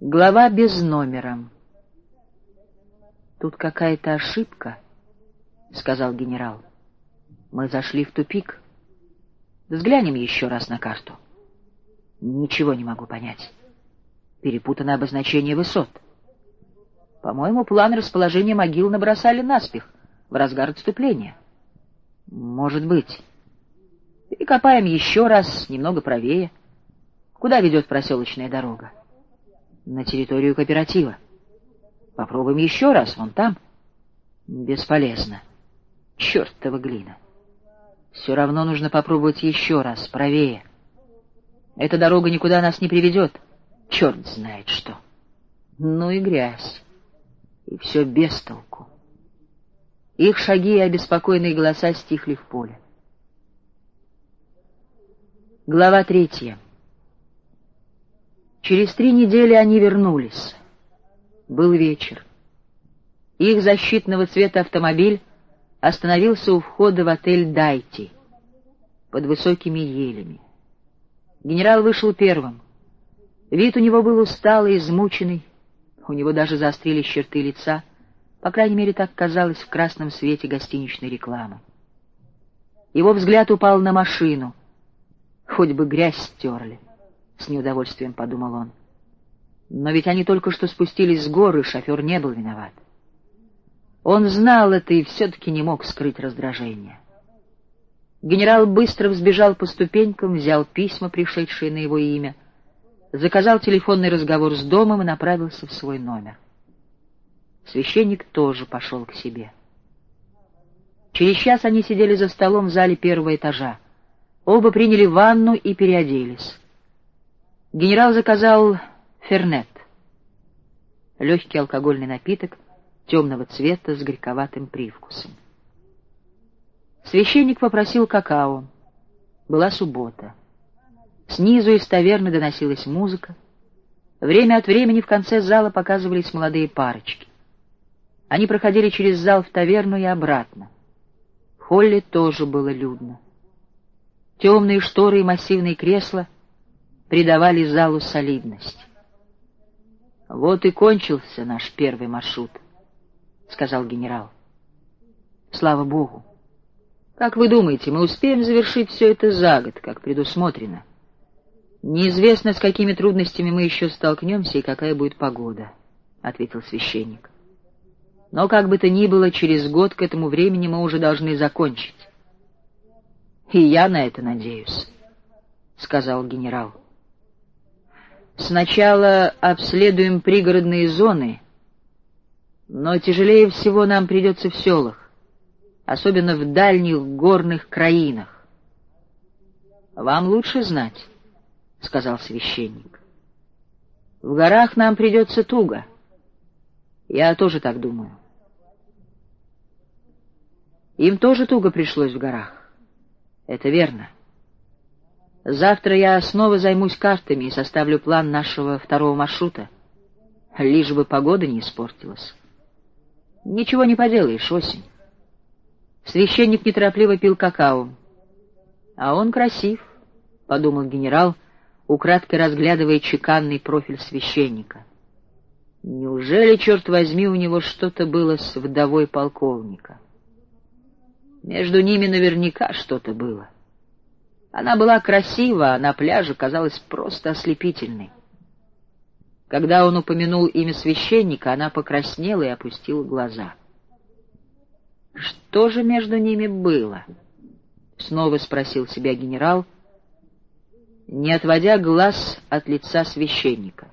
Глава без номера. «Тут какая-то ошибка», — сказал генерал. «Мы зашли в тупик. Взглянем еще раз на карту». «Ничего не могу понять. Перепутано обозначение высот. По-моему, план расположения могил набросали наспех, в разгар отступления». «Может быть. Перекопаем еще раз, немного правее. Куда ведет проселочная дорога?» на территорию кооператива. Попробуем еще раз, вон там. Бесполезно. Чертова глина. Все равно нужно попробовать еще раз, правее. Эта дорога никуда нас не приведет. Черт знает что. Ну и грязь. И все без толку. Их шаги и обеспокоенные голоса стихли в поле. Глава третья. Через три недели они вернулись. Был вечер. Их защитного цвета автомобиль остановился у входа в отель «Дайти» под высокими елями. Генерал вышел первым. Вид у него был усталый, измученный, у него даже заострились черты лица, по крайней мере, так казалось в красном свете гостиничной рекламы. Его взгляд упал на машину, хоть бы грязь стерли. — с неудовольствием подумал он. Но ведь они только что спустились с горы, шофер не был виноват. Он знал это и все-таки не мог скрыть раздражение. Генерал быстро взбежал по ступенькам, взял письма, пришедшие на его имя, заказал телефонный разговор с домом и направился в свой номер. Священник тоже пошел к себе. Через час они сидели за столом в зале первого этажа. Оба приняли ванну и переоделись. Генерал заказал фернет, легкий алкогольный напиток темного цвета с горьковатым привкусом. Священник попросил какао. Была суббота. Снизу из таверны доносилась музыка. Время от времени в конце зала показывались молодые парочки. Они проходили через зал в таверну и обратно. В холле тоже было людно. Темные шторы и массивные кресла — придавали залу солидность. «Вот и кончился наш первый маршрут», — сказал генерал. «Слава Богу! Как вы думаете, мы успеем завершить все это за год, как предусмотрено? Неизвестно, с какими трудностями мы еще столкнемся и какая будет погода», — ответил священник. «Но как бы то ни было, через год к этому времени мы уже должны закончить». «И я на это надеюсь», — сказал генерал. Сначала обследуем пригородные зоны, но тяжелее всего нам придется в селах, особенно в дальних горных краинах. «Вам лучше знать», — сказал священник. «В горах нам придется туго. Я тоже так думаю». Им тоже туго пришлось в горах. Это верно. Завтра я снова займусь картами и составлю план нашего второго маршрута. Лишь бы погода не испортилась. Ничего не поделаешь, осень. Священник неторопливо пил какао. А он красив, — подумал генерал, украдкой разглядывая чеканный профиль священника. Неужели, черт возьми, у него что-то было с вдовой полковника? Между ними наверняка что-то было. Она была красива, а на пляже казалась просто ослепительной. Когда он упомянул имя священника, она покраснела и опустила глаза. «Что же между ними было?» — снова спросил себя генерал, не отводя глаз от лица священника.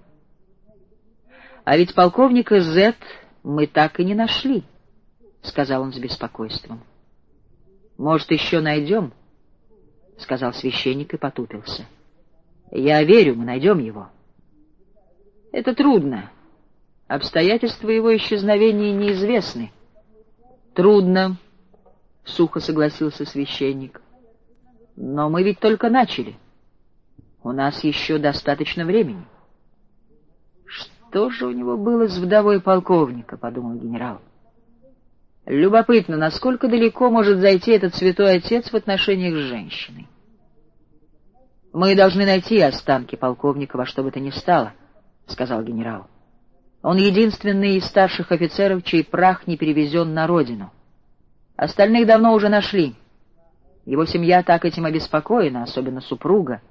«А ведь полковника Зет мы так и не нашли», — сказал он с беспокойством. «Может, еще найдем?» — сказал священник и потупился. «Я верю, мы найдем его». «Это трудно. Обстоятельства его исчезновения неизвестны». «Трудно», — сухо согласился священник. «Но мы ведь только начали. У нас еще достаточно времени». «Что же у него было с вдовой полковника?» — подумал генерал. Любопытно, насколько далеко может зайти этот святой отец в отношениях с женщиной. «Мы должны найти останки полковника во что бы то ни стало», — сказал генерал. «Он единственный из старших офицеров, чей прах не перевезен на родину. Остальных давно уже нашли. Его семья так этим обеспокоена, особенно супруга».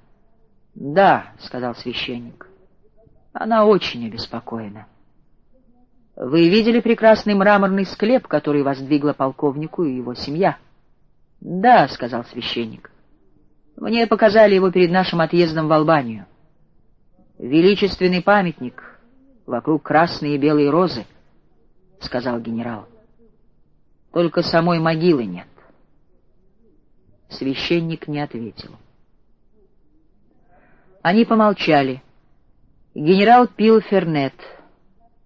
«Да», — сказал священник, — «она очень обеспокоена». «Вы видели прекрасный мраморный склеп, который воздвигла полковнику и его семья?» «Да», — сказал священник. «Мне показали его перед нашим отъездом в Албанию. Величественный памятник, вокруг красные и белые розы», — сказал генерал. «Только самой могилы нет». Священник не ответил. Они помолчали. Генерал пил фернет.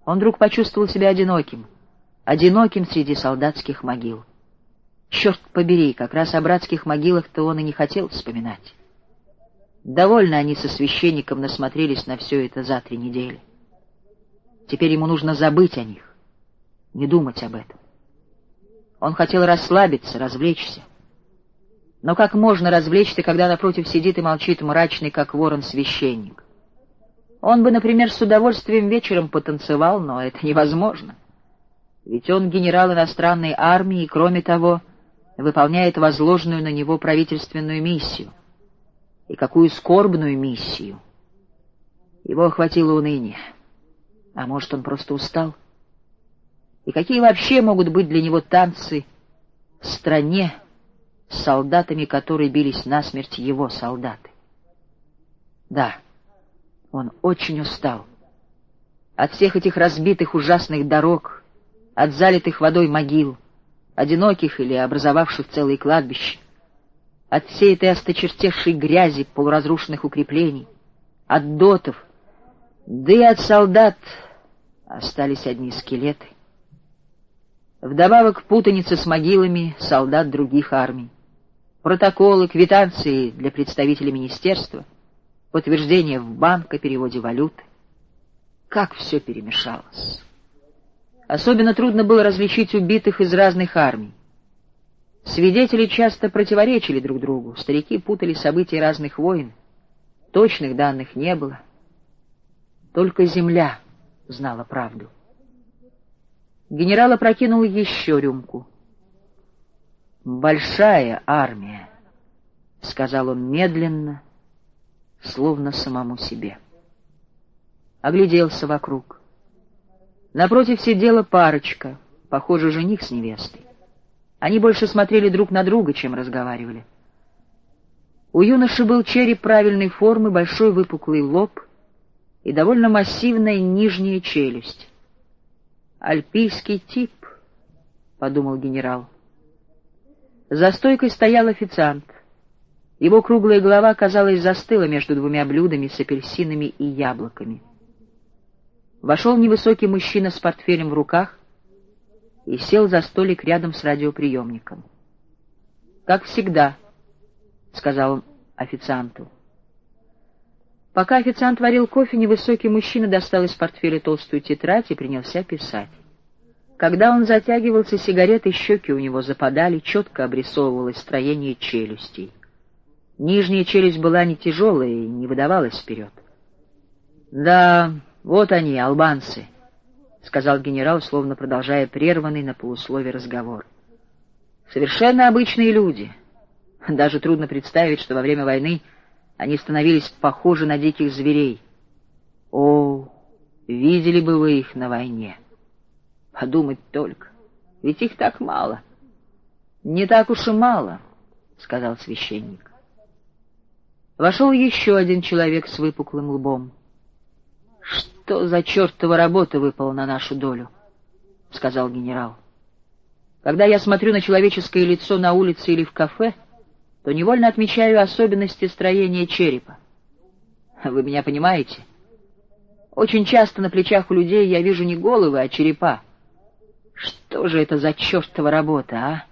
Он вдруг почувствовал себя одиноким, одиноким среди солдатских могил. Черт побери, как раз о братских могилах-то он и не хотел вспоминать. Довольно они со священником насмотрелись на все это за три недели. Теперь ему нужно забыть о них, не думать об этом. Он хотел расслабиться, развлечься. Но как можно развлечься, когда напротив сидит и молчит мрачный, как ворон, священник? Он бы, например, с удовольствием вечером потанцевал, но это невозможно. Ведь он генерал иностранной армии, и, кроме того, выполняет возложенную на него правительственную миссию. И какую скорбную миссию! Его охватило уныние. А может, он просто устал? И какие вообще могут быть для него танцы в стране с солдатами, которые бились насмерть его солдаты? Да, он очень устал. От всех этих разбитых ужасных дорог, от залитых водой могил — одиноких или образовавших целые кладбища, от всей этой осточертевшей грязи полуразрушенных укреплений, от дотов, да и от солдат остались одни скелеты. Вдобавок путаница с могилами солдат других армий, протоколы, квитанции для представителей министерства, подтверждение в банк о переводе валюты. Как все перемешалось! Особенно трудно было различить убитых из разных армий. Свидетели часто противоречили друг другу, старики путали события разных войн, точных данных не было. Только земля знала правду. Генерал опрокинул еще рюмку. «Большая армия», — сказал он медленно, словно самому себе. Огляделся вокруг. Напротив сидела парочка, похоже, жених с невестой. Они больше смотрели друг на друга, чем разговаривали. У юноши был череп правильной формы, большой выпуклый лоб и довольно массивная нижняя челюсть. «Альпийский тип», — подумал генерал. За стойкой стоял официант. Его круглая голова, казалось, застыла между двумя блюдами с апельсинами и яблоками. Вошел невысокий мужчина с портфелем в руках и сел за столик рядом с радиоприемником. «Как всегда», — сказал он официанту. Пока официант варил кофе, невысокий мужчина достал из портфеля толстую тетрадь и принялся писать. Когда он затягивался, сигареты щеки у него западали, четко обрисовывалось строение челюстей. Нижняя челюсть была не тяжелая и не выдавалась вперед. «Да, «Вот они, албанцы», — сказал генерал, словно продолжая прерванный на полуслове разговор. «Совершенно обычные люди. Даже трудно представить, что во время войны они становились похожи на диких зверей. О, видели бы вы их на войне. Подумать только, ведь их так мало». «Не так уж и мало», — сказал священник. Вошел еще один человек с выпуклым лбом. «Что за чертова работа выпала на нашу долю?» — сказал генерал. «Когда я смотрю на человеческое лицо на улице или в кафе, то невольно отмечаю особенности строения черепа. Вы меня понимаете? Очень часто на плечах у людей я вижу не головы, а черепа. Что же это за чертова работа, а?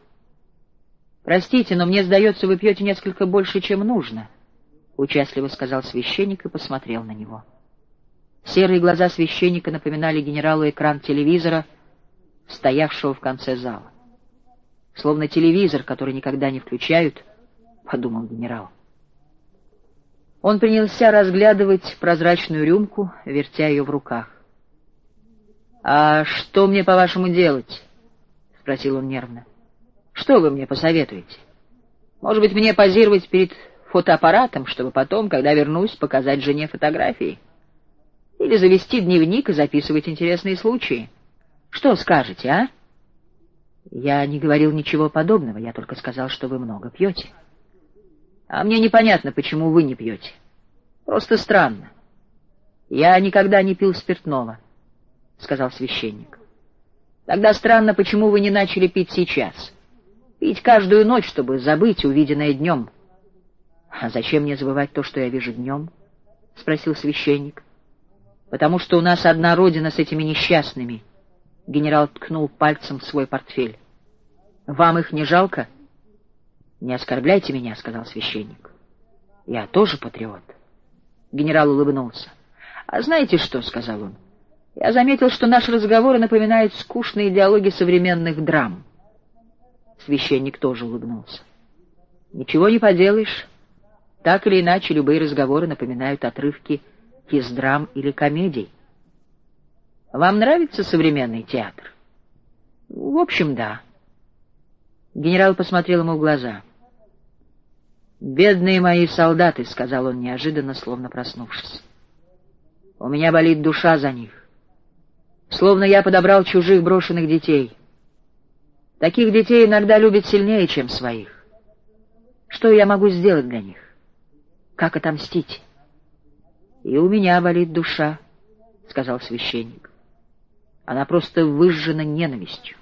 Простите, но мне сдается, вы пьете несколько больше, чем нужно, — участливо сказал священник и посмотрел на него. — Серые глаза священника напоминали генералу экран телевизора, стоявшего в конце зала. Словно телевизор, который никогда не включают, — подумал генерал. Он принялся разглядывать прозрачную рюмку, вертя ее в руках. «А что мне, по-вашему, делать?» — спросил он нервно. «Что вы мне посоветуете? Может быть, мне позировать перед фотоаппаратом, чтобы потом, когда вернусь, показать жене фотографии? Или завести дневник и записывать интересные случаи? Что скажете, а?» «Я не говорил ничего подобного, я только сказал, что вы много пьете». А мне непонятно, почему вы не пьете. Просто странно. Я никогда не пил спиртного, — сказал священник. Тогда странно, почему вы не начали пить сейчас. Пить каждую ночь, чтобы забыть увиденное днем. А зачем мне забывать то, что я вижу днем? — спросил священник. Потому что у нас одна родина с этими несчастными. Генерал ткнул пальцем в свой портфель. Вам их не жалко? — «Не оскорбляйте меня», — сказал священник. «Я тоже патриот». Генерал улыбнулся. «А знаете что?» — сказал он. «Я заметил, что наши разговоры напоминают скучные диалоги современных драм». Священник тоже улыбнулся. «Ничего не поделаешь. Так или иначе, любые разговоры напоминают отрывки из драм или комедий. Вам нравится современный театр?» «В общем, да». Генерал посмотрел ему в глаза — «Бедные мои солдаты», — сказал он неожиданно, словно проснувшись. «У меня болит душа за них. Словно я подобрал чужих брошенных детей. Таких детей иногда любят сильнее, чем своих. Что я могу сделать для них? Как отомстить?» «И у меня болит душа», — сказал священник. «Она просто выжжена ненавистью.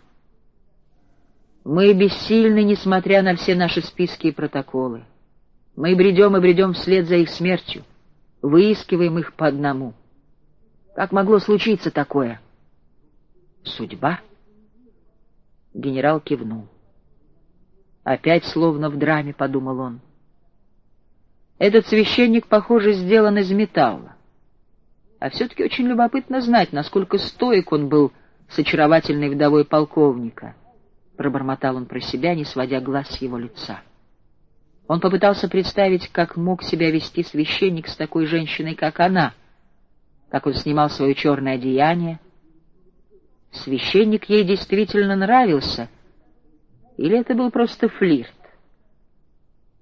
Мы бессильны, несмотря на все наши списки и протоколы. Мы бредем и бредем вслед за их смертью, выискиваем их по одному. Как могло случиться такое? Судьба? Генерал кивнул. Опять словно в драме, — подумал он. Этот священник, похоже, сделан из металла. А все-таки очень любопытно знать, насколько стоек он был с очаровательной вдовой полковника. Пробормотал он про себя, не сводя глаз с его лица. — он попытался представить, как мог себя вести священник с такой женщиной, как она, как он снимал свое черное одеяние. Священник ей действительно нравился, или это был просто флирт?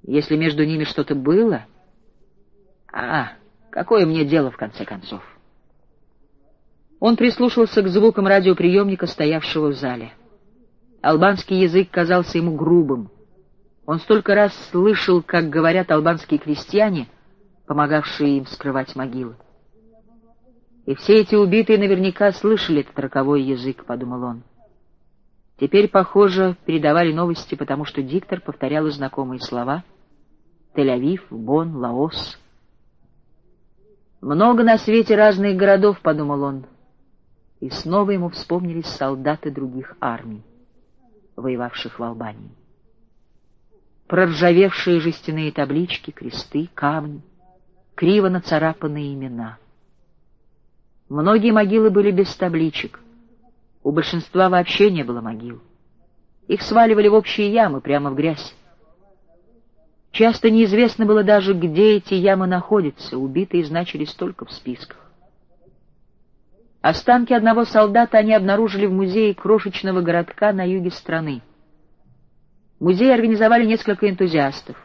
Если между ними что-то было... А, какое мне дело, в конце концов? Он прислушался к звукам радиоприемника, стоявшего в зале. Албанский язык казался ему грубым, он столько раз слышал, как говорят албанские крестьяне, помогавшие им скрывать могилы. И все эти убитые наверняка слышали этот роковой язык, — подумал он. Теперь, похоже, передавали новости, потому что диктор повторял знакомые слова. Тель-Авив, Бон, Лаос. Много на свете разных городов, — подумал он. И снова ему вспомнились солдаты других армий, воевавших в Албании проржавевшие жестяные таблички, кресты, камни, криво нацарапанные имена. Многие могилы были без табличек, у большинства вообще не было могил. Их сваливали в общие ямы, прямо в грязь. Часто неизвестно было даже, где эти ямы находятся, убитые значились только в списках. Останки одного солдата они обнаружили в музее крошечного городка на юге страны. Музей организовали несколько энтузиастов.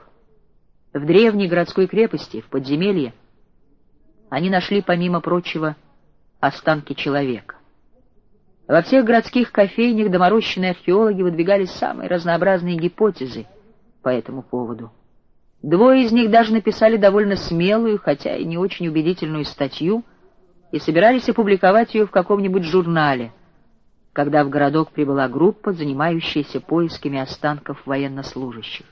В древней городской крепости, в подземелье, они нашли, помимо прочего, останки человека. Во всех городских кофейнях доморощенные археологи выдвигали самые разнообразные гипотезы по этому поводу. Двое из них даже написали довольно смелую, хотя и не очень убедительную статью, и собирались опубликовать ее в каком-нибудь журнале — когда в городок прибыла группа, занимающаяся поисками останков военнослужащих.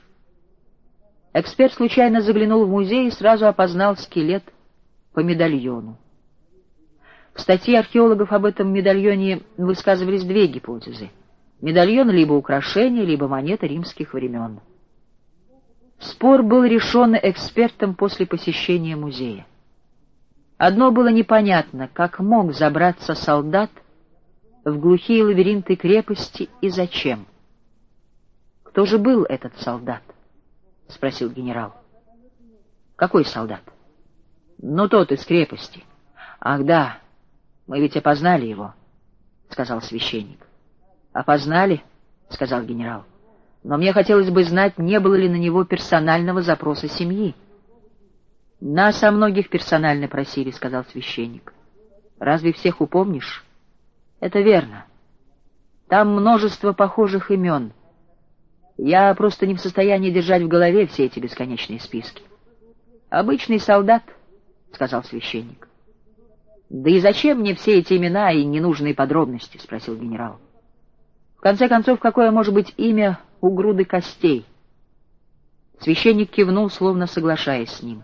Эксперт случайно заглянул в музей и сразу опознал скелет по медальону. В статье археологов об этом медальоне высказывались две гипотезы. Медальон либо украшение, либо монета римских времен. Спор был решен экспертом после посещения музея. Одно было непонятно, как мог забраться солдат в глухие лабиринты крепости и зачем? — Кто же был этот солдат? — спросил генерал. — Какой солдат? Ну, тот из крепости. Ах, да, мы ведь опознали его, — сказал священник. Опознали, — сказал генерал. Но мне хотелось бы знать, не было ли на него персонального запроса семьи. Нас о многих персонально просили, — сказал священник. Разве всех упомнишь? Это верно. Там множество похожих имен. Я просто не в состоянии держать в голове все эти бесконечные списки. Обычный солдат, — сказал священник. «Да и зачем мне все эти имена и ненужные подробности?» — спросил генерал. «В конце концов, какое может быть имя у груды костей?» Священник кивнул, словно соглашаясь с ним.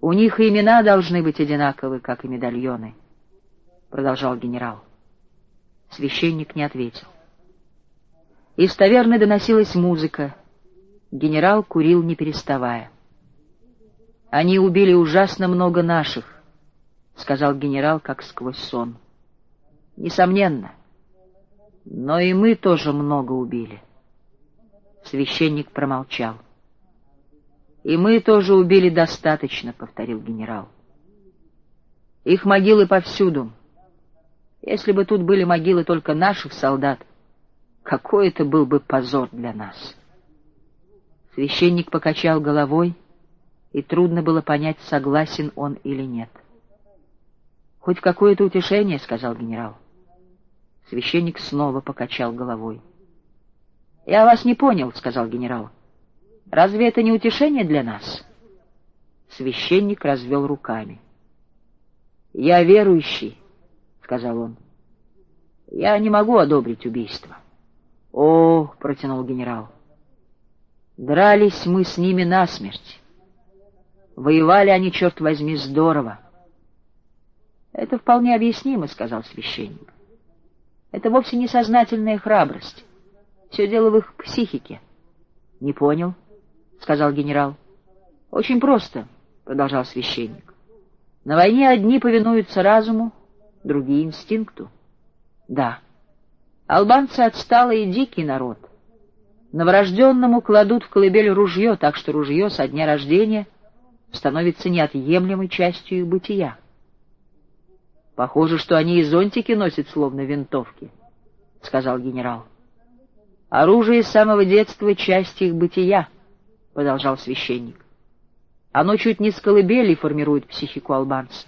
«У них имена должны быть одинаковы, как и медальоны», — продолжал генерал. Священник не ответил. Из таверны доносилась музыка. Генерал курил, не переставая. «Они убили ужасно много наших», — сказал генерал, как сквозь сон. «Несомненно. Но и мы тоже много убили». Священник промолчал. «И мы тоже убили достаточно», — повторил генерал. «Их могилы повсюду. Если бы тут были могилы только наших солдат, какой это был бы позор для нас». Священник покачал головой, и трудно было понять, согласен он или нет. «Хоть какое-то утешение», — сказал генерал. Священник снова покачал головой. «Я вас не понял», — сказал генерал. «Разве это не утешение для нас?» Священник развел руками. «Я верующий», — сказал он. «Я не могу одобрить убийство». «О», — протянул генерал, — «дрались мы с ними насмерть. Воевали они, черт возьми, здорово. «Это вполне объяснимо», — сказал священник. «Это вовсе не сознательная храбрость. Все дело в их психике». «Не понял», — сказал генерал. «Очень просто», — продолжал священник. «На войне одни повинуются разуму, другие — инстинкту». «Да, албанцы отсталый и дикий народ. Новорожденному кладут в колыбель ружье, так что ружье со дня рождения становится неотъемлемой частью их бытия». Похоже, что они и зонтики носят словно винтовки, — сказал генерал. Оружие с самого детства — часть их бытия, — продолжал священник. Оно чуть не с колыбели формирует психику албанца.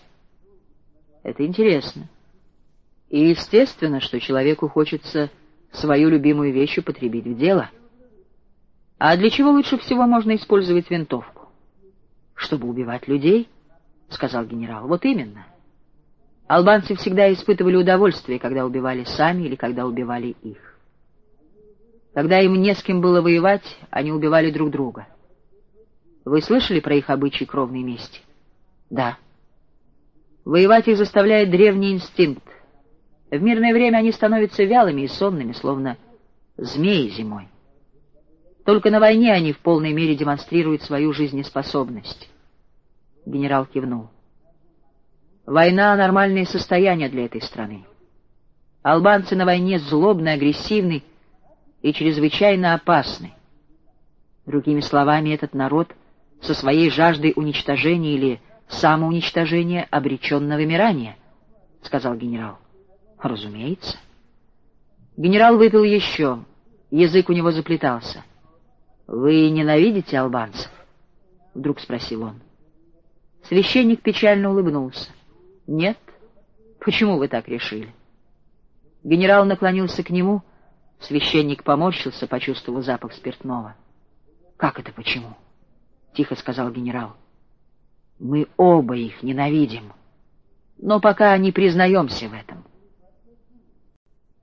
Это интересно. И естественно, что человеку хочется свою любимую вещь употребить в дело. А для чего лучше всего можно использовать винтовку? Чтобы убивать людей, — сказал генерал. Вот именно. Албанцы всегда испытывали удовольствие, когда убивали сами или когда убивали их. Когда им не с кем было воевать, они убивали друг друга. Вы слышали про их обычаи кровной мести? Да. Воевать их заставляет древний инстинкт. В мирное время они становятся вялыми и сонными, словно змеи зимой. Только на войне они в полной мере демонстрируют свою жизнеспособность. Генерал кивнул. Война — нормальное состояние для этой страны. Албанцы на войне злобны, агрессивны и чрезвычайно опасны. Другими словами, этот народ со своей жаждой уничтожения или самоуничтожения обречен на вымирание, — сказал генерал. — Разумеется. Генерал выпил еще. Язык у него заплетался. — Вы ненавидите албанцев? — вдруг спросил он. Священник печально улыбнулся. — «Нет? Почему вы так решили?» Генерал наклонился к нему, священник поморщился, почувствовав запах спиртного. «Как это почему?» — тихо сказал генерал. «Мы оба их ненавидим, но пока не признаемся в этом.